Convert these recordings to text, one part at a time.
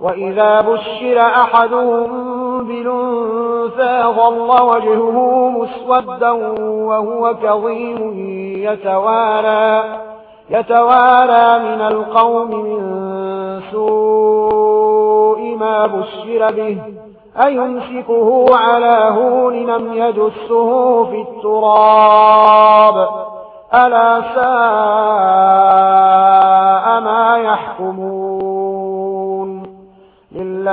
وإذا بشر أحدهم بلنفى ظل وجهه مسودا وهو كظيم يتوارى, يتوارى من القوم من سوء ما بشر به أيمسكه على هون لم يدسه في التراب ألا سائل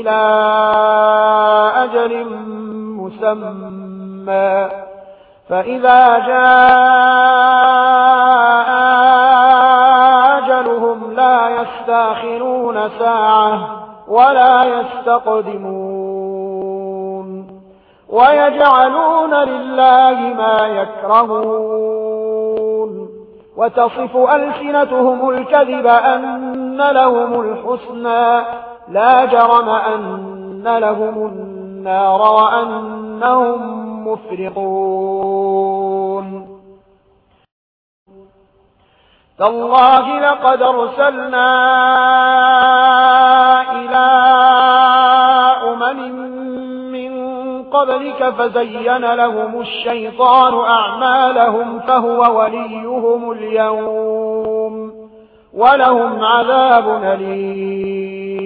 إلى أجل مسمى. فإذا جاء أجلهم لا يستأخرون ساعة ولا يستقدمون. ويجعلون لله ما يكرهون. وتصف ألسنتهم الكذب أن لهم الحسنى. لا جرم أن لهم النار وأنهم مفرقون. تالله لقد أرسلنا إلى أمم من قبلك فزين لهم الشيطان أعمالهم فهو وليهم اليوم ولهم عذاب نليم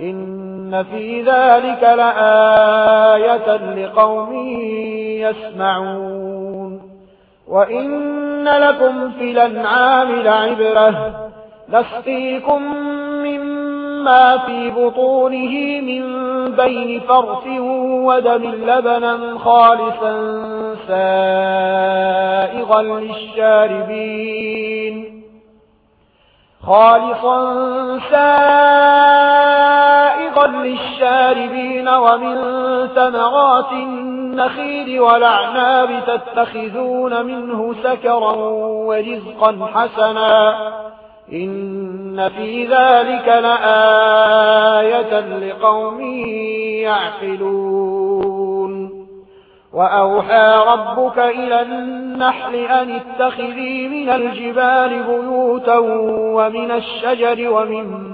إن في ذلك لآية لقوم يسمعون وإن لكم في لنعام لعبرة نسقيكم مما في بطونه من بين فرث ودم لبنا خالصا سائغا للشاربين خالصا سائغا للشاربين ومن ثمرات النخيل والعناب تتخذون منه سكرا ورزقا حسنا. إن في ذلك لآية لقوم يعقلون. وأوحى ربك إلى النحل أن اتخذي من الجبال بيوتا ومن الشجر ومن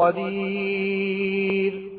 قدیر